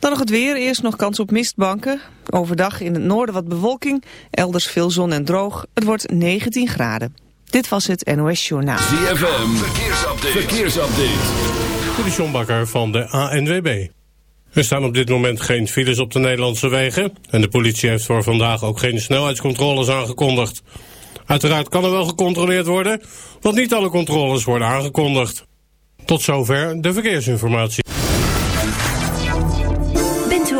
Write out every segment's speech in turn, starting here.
Dan nog het weer. Eerst nog kans op mistbanken. Overdag in het noorden wat bewolking. Elders veel zon en droog. Het wordt 19 graden. Dit was het NOS Journaal. ZFM. Verkeersupdate. Verkeersupdate. De Sjombakker van de ANWB. Er staan op dit moment geen files op de Nederlandse wegen. En de politie heeft voor vandaag ook geen snelheidscontroles aangekondigd. Uiteraard kan er wel gecontroleerd worden, want niet alle controles worden aangekondigd. Tot zover de verkeersinformatie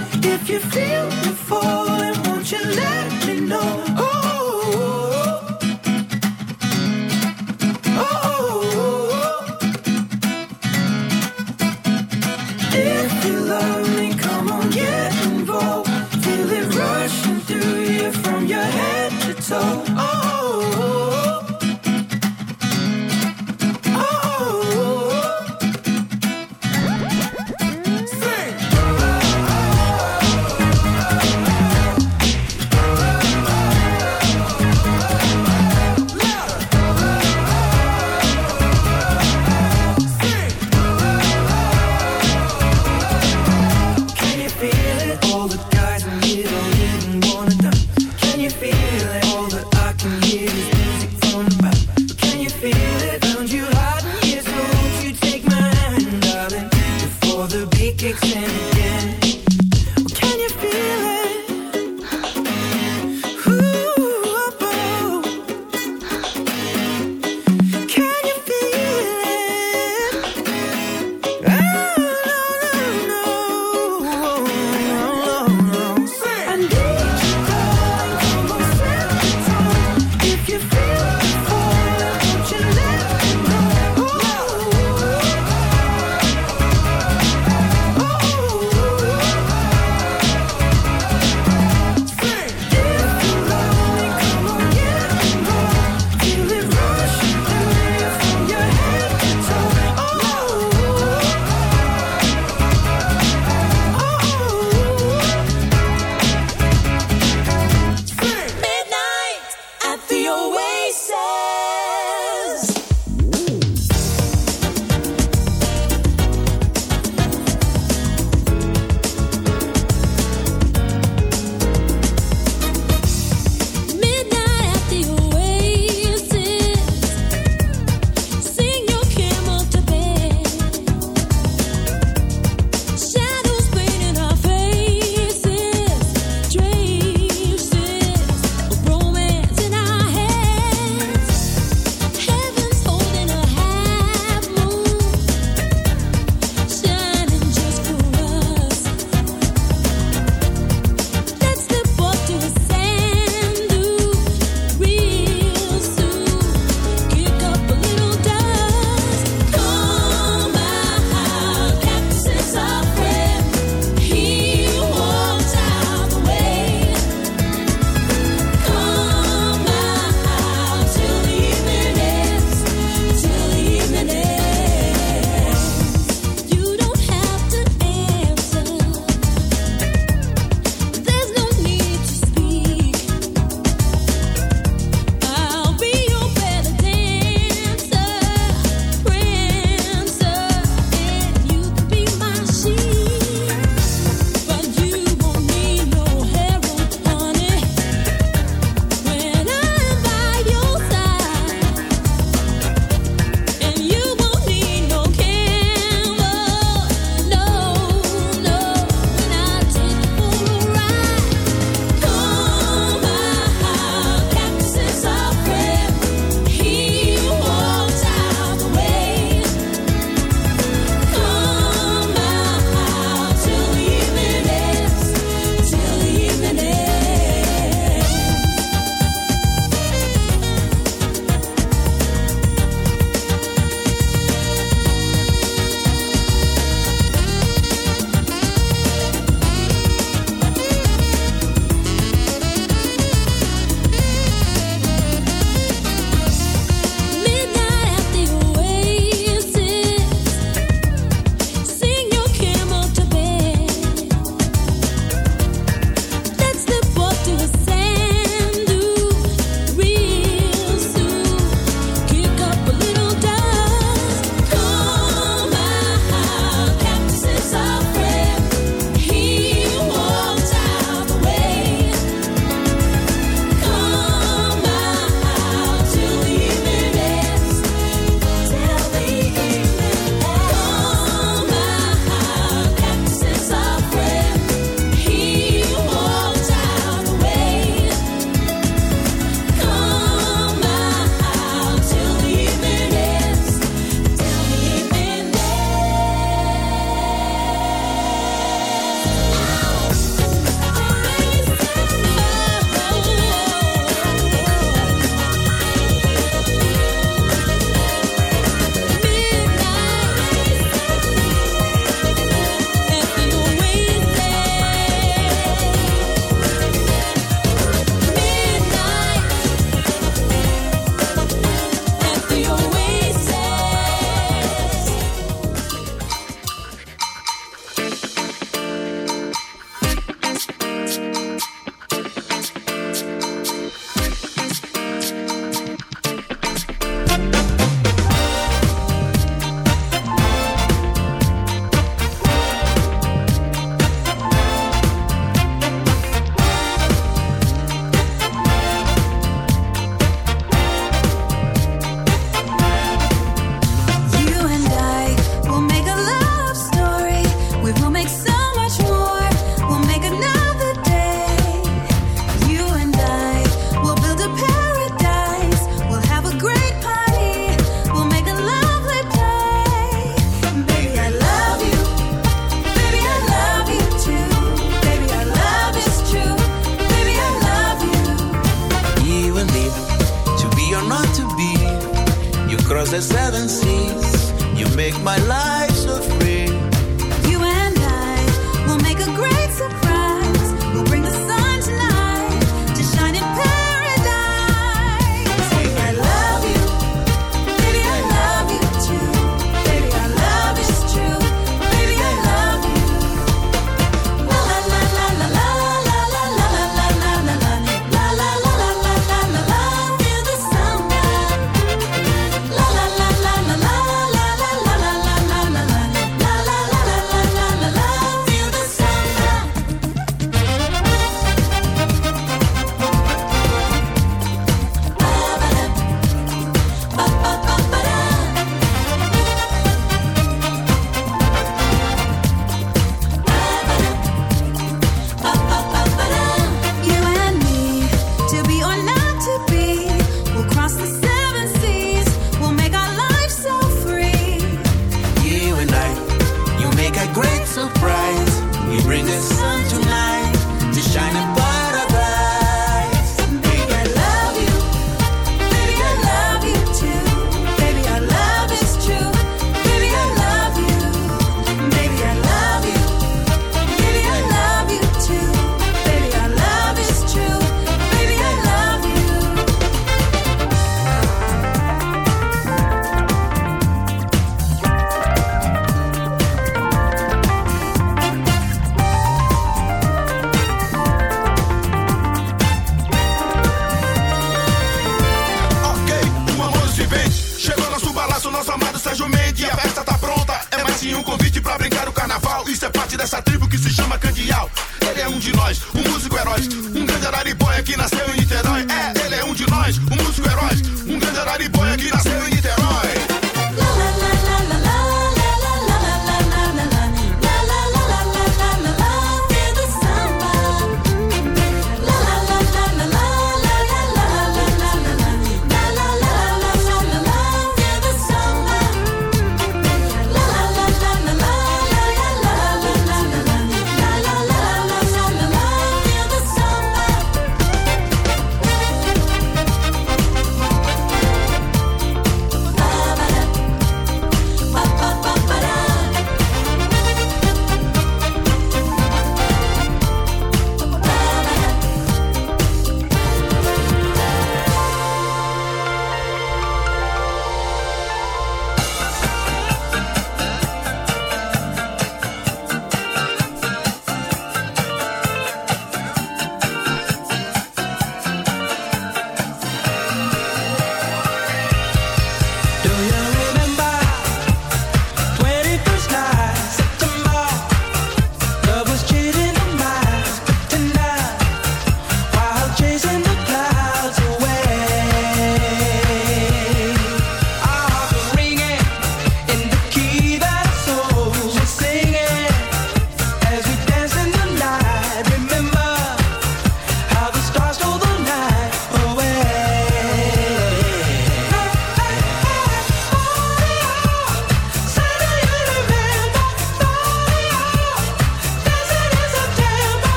If you feel you're falling, won't you let me know?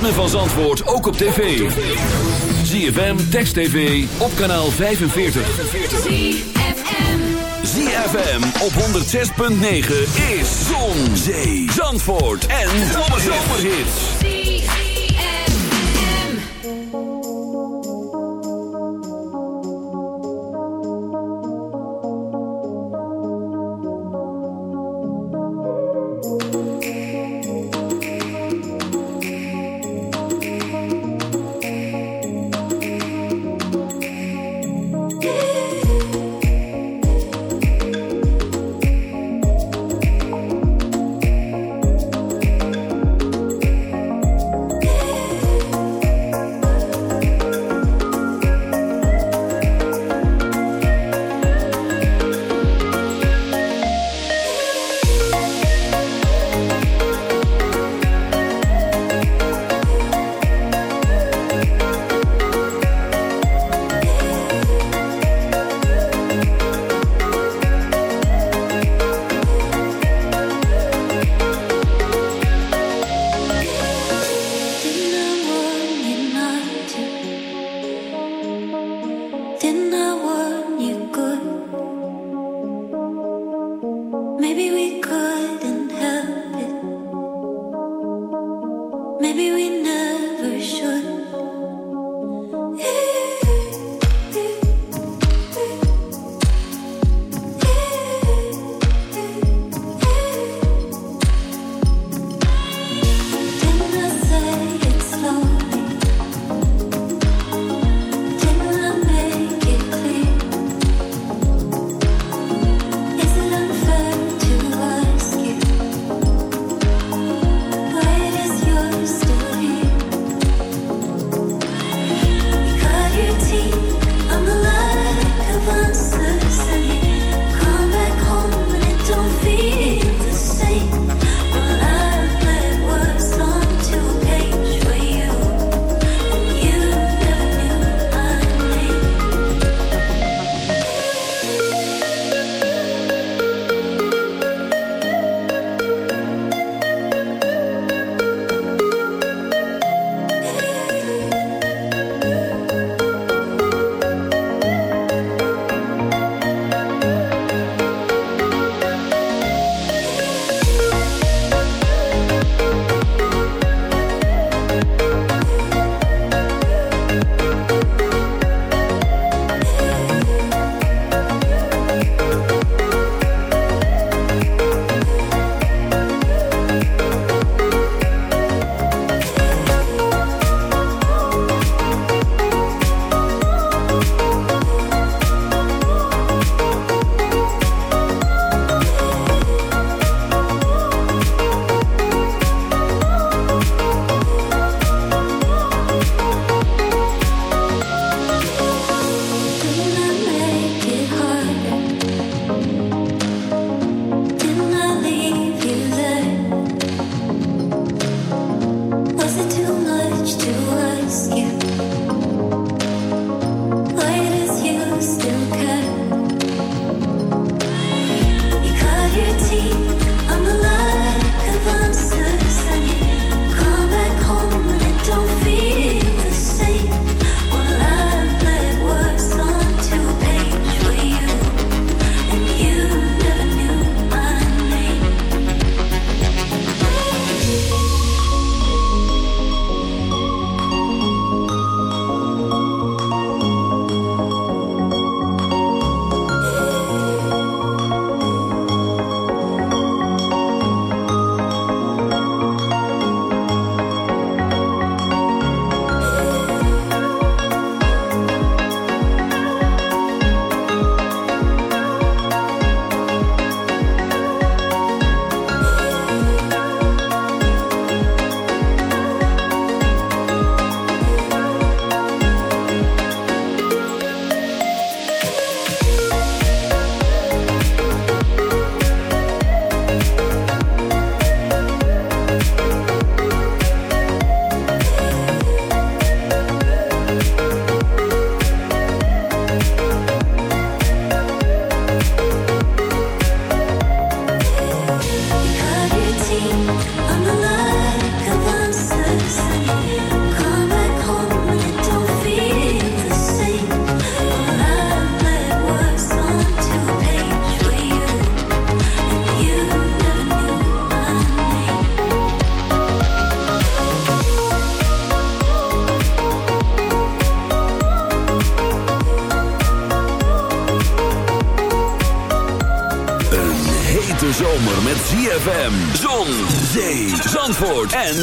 ritme van Zandvoort ook op tv. ZFM, Text TV, op kanaal 45. ZFM. ZFM op 106.9 is Zon, Zee, Zandvoort en Zomerhits.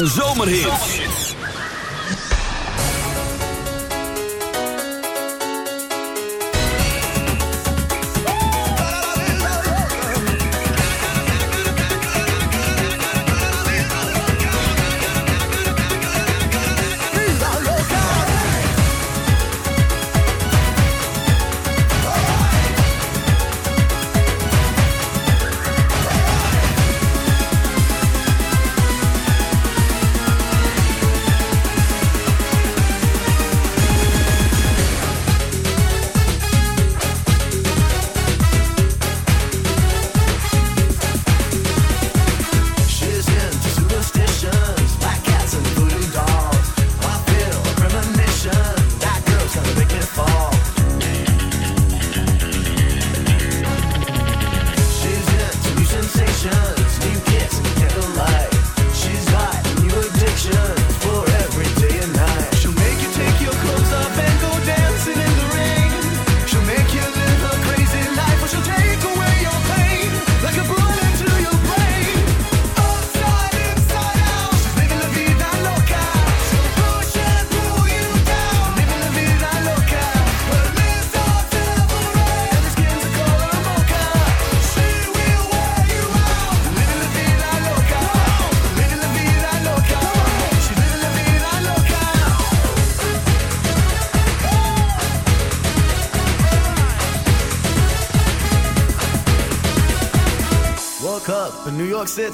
Zo.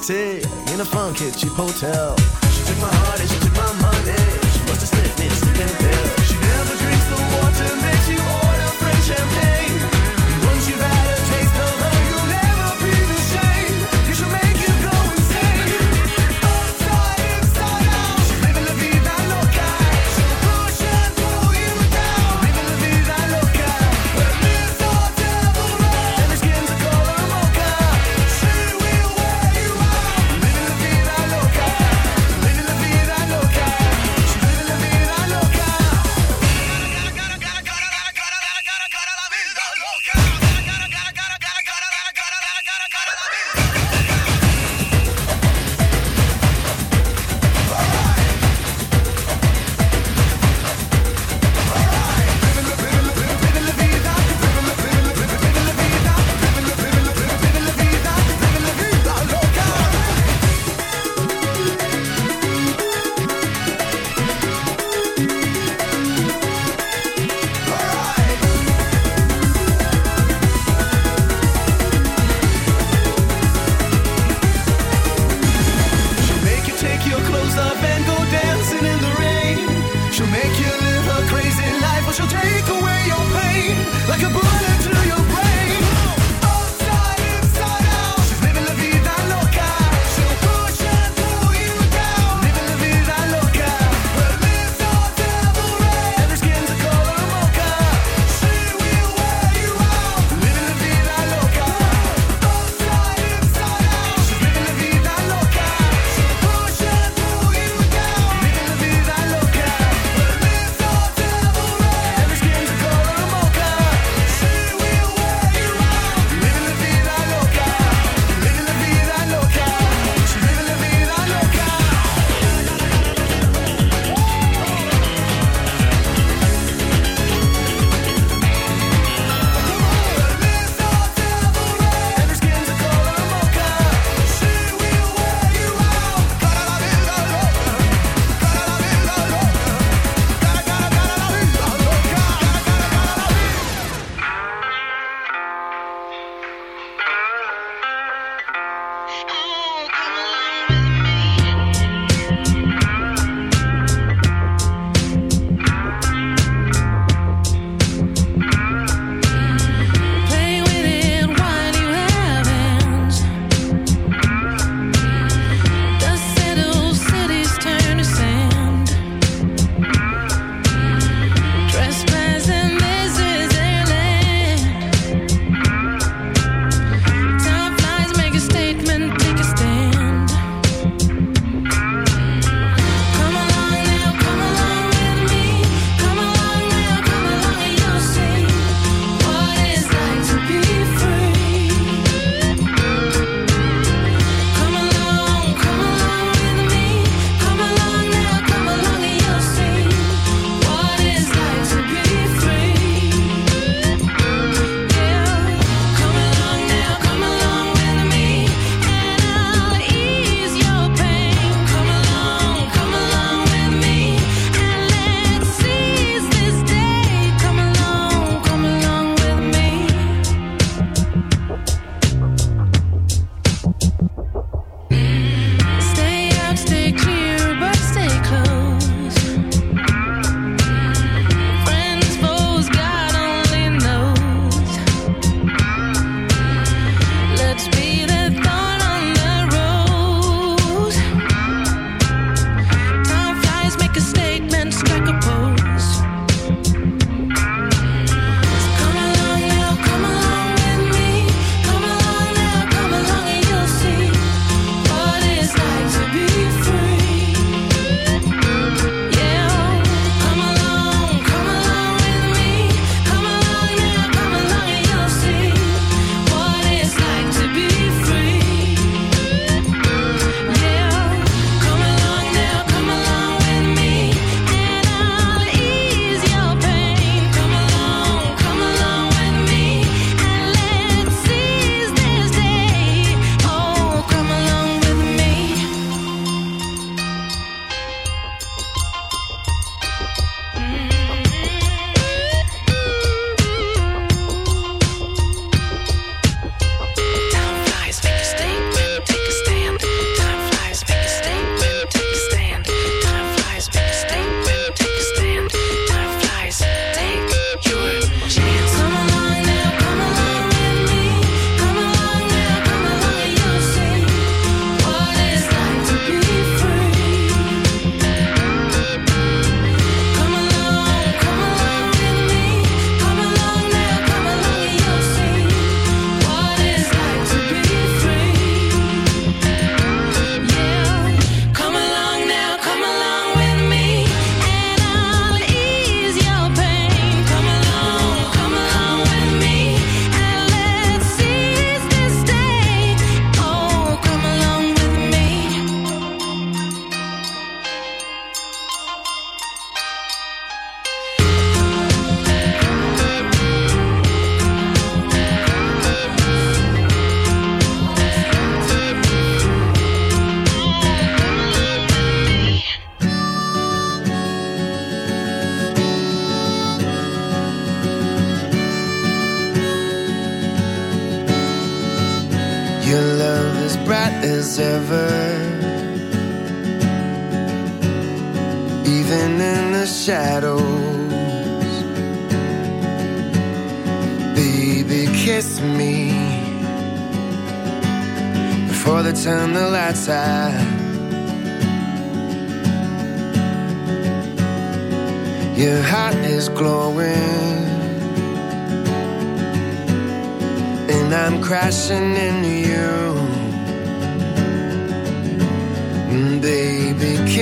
connected in a funky cheap hotel.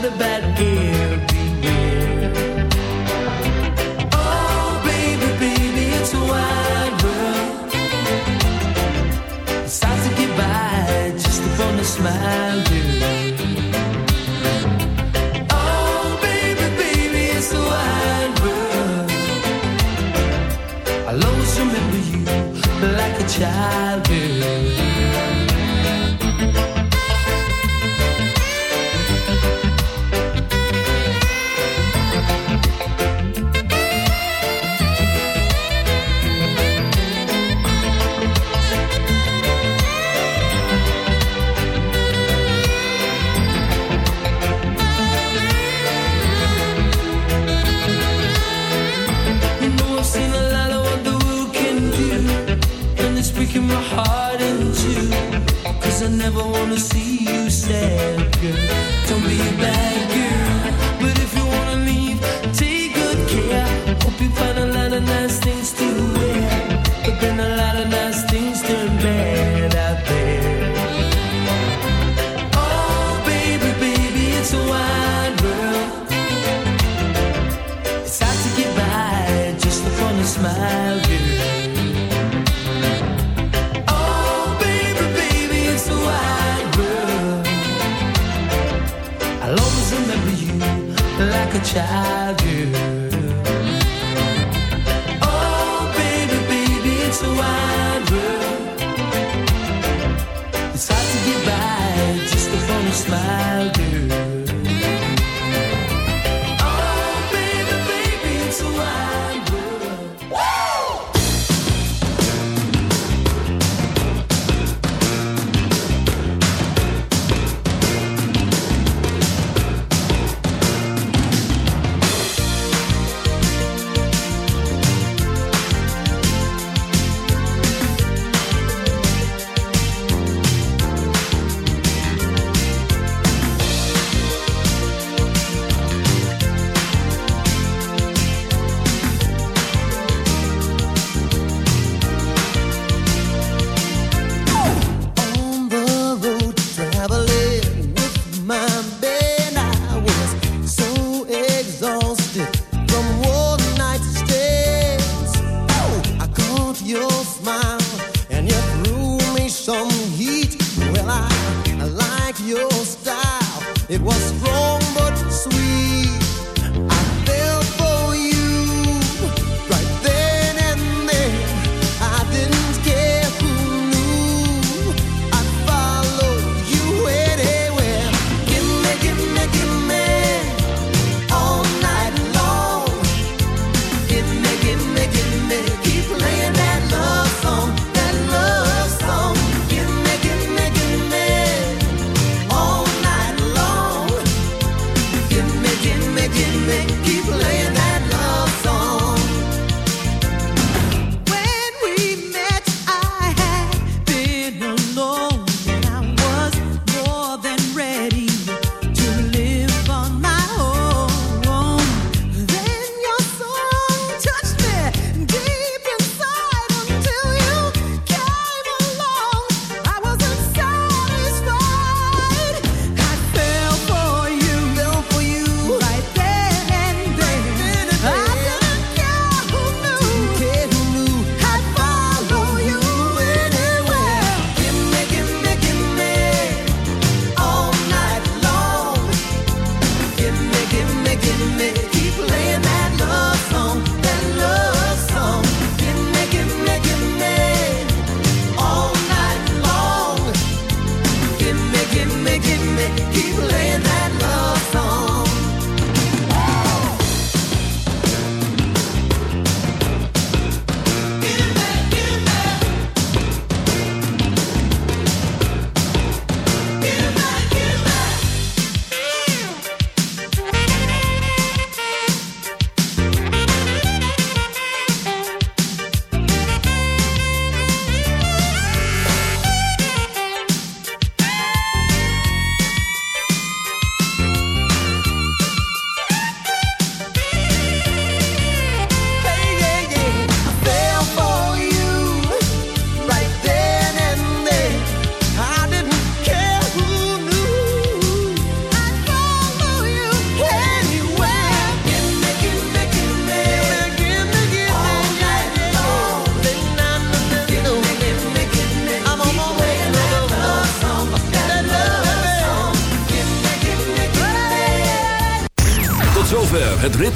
The bed.